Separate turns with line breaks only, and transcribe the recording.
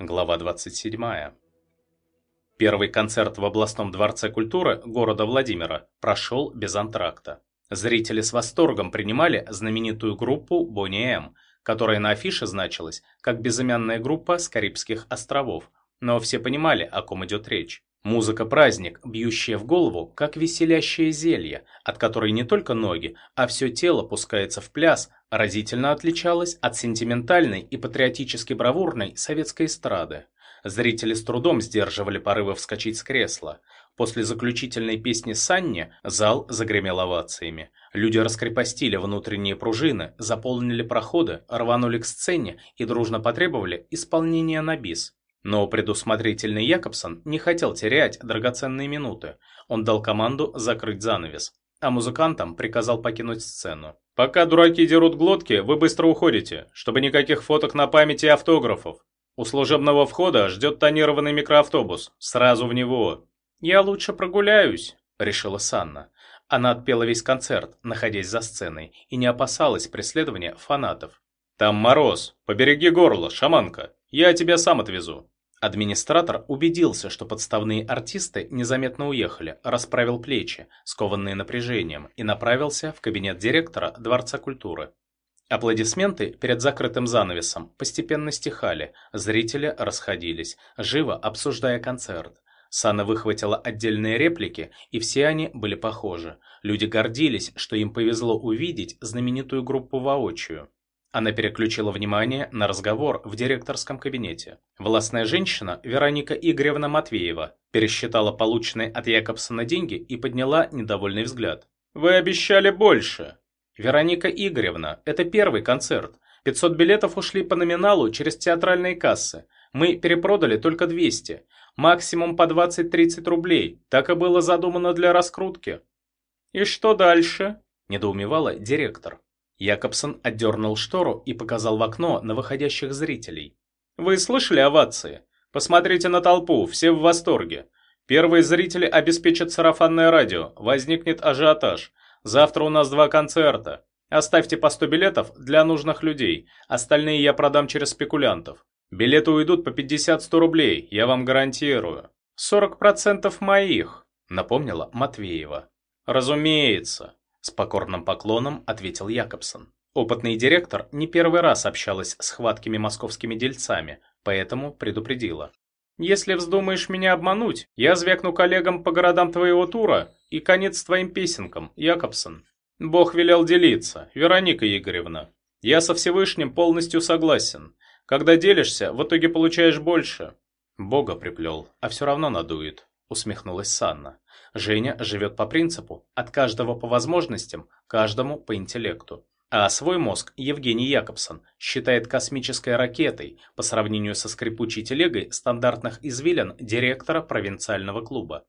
Глава 27. Первый концерт в областном дворце культуры города Владимира прошел без антракта. Зрители с восторгом принимали знаменитую группу Бонни М, которая на афише значилась как безымянная группа с Карибских островов, но все понимали, о ком идет речь. Музыка-праздник, бьющая в голову, как веселящее зелье, от которой не только ноги, а все тело пускается в пляс, разительно отличалась от сентиментальной и патриотически бравурной советской эстрады. Зрители с трудом сдерживали порывы вскочить с кресла. После заключительной песни Санни зал загремел овациями. Люди раскрепостили внутренние пружины, заполнили проходы, рванули к сцене и дружно потребовали исполнения на бис. Но предусмотрительный Якобсон не хотел терять драгоценные минуты. Он дал команду закрыть занавес, а музыкантам приказал покинуть сцену. «Пока дураки дерут глотки, вы быстро уходите, чтобы никаких фоток на памяти и автографов. У служебного входа ждет тонированный микроавтобус. Сразу в него». «Я лучше прогуляюсь», — решила Санна. Она отпела весь концерт, находясь за сценой, и не опасалась преследования фанатов. «Там мороз. Побереги горло, шаманка. Я тебя сам отвезу». Администратор убедился, что подставные артисты незаметно уехали, расправил плечи, скованные напряжением, и направился в кабинет директора Дворца культуры. Аплодисменты перед закрытым занавесом постепенно стихали, зрители расходились, живо обсуждая концерт. Сана выхватила отдельные реплики, и все они были похожи. Люди гордились, что им повезло увидеть знаменитую группу воочию. Она переключила внимание на разговор в директорском кабинете. Властная женщина Вероника Игоревна Матвеева пересчитала полученные от Якобсона деньги и подняла недовольный взгляд. «Вы обещали больше!» «Вероника Игоревна, это первый концерт. 500 билетов ушли по номиналу через театральные кассы. Мы перепродали только 200. Максимум по 20-30 рублей. Так и было задумано для раскрутки». «И что дальше?» – недоумевала директор. Якобсон отдернул штору и показал в окно на выходящих зрителей. «Вы слышали овации? Посмотрите на толпу, все в восторге. Первые зрители обеспечат сарафанное радио, возникнет ажиотаж. Завтра у нас два концерта. Оставьте по 100 билетов для нужных людей, остальные я продам через спекулянтов. Билеты уйдут по 50-100 рублей, я вам гарантирую». «40% моих», — напомнила Матвеева. «Разумеется», с покорным поклоном ответил Якобсон. Опытный директор не первый раз общалась с хваткими московскими дельцами, поэтому предупредила. «Если вздумаешь меня обмануть, я звякну коллегам по городам твоего тура и конец твоим песенкам, Якобсон. Бог велел делиться, Вероника Игоревна. Я со Всевышним полностью согласен. Когда делишься, в итоге получаешь больше». Бога приплел, а все равно надует, усмехнулась Санна. Женя живет по принципу «от каждого по возможностям, каждому по интеллекту». А свой мозг Евгений Якобсон считает космической ракетой по сравнению со скрипучей телегой стандартных извилин директора провинциального клуба.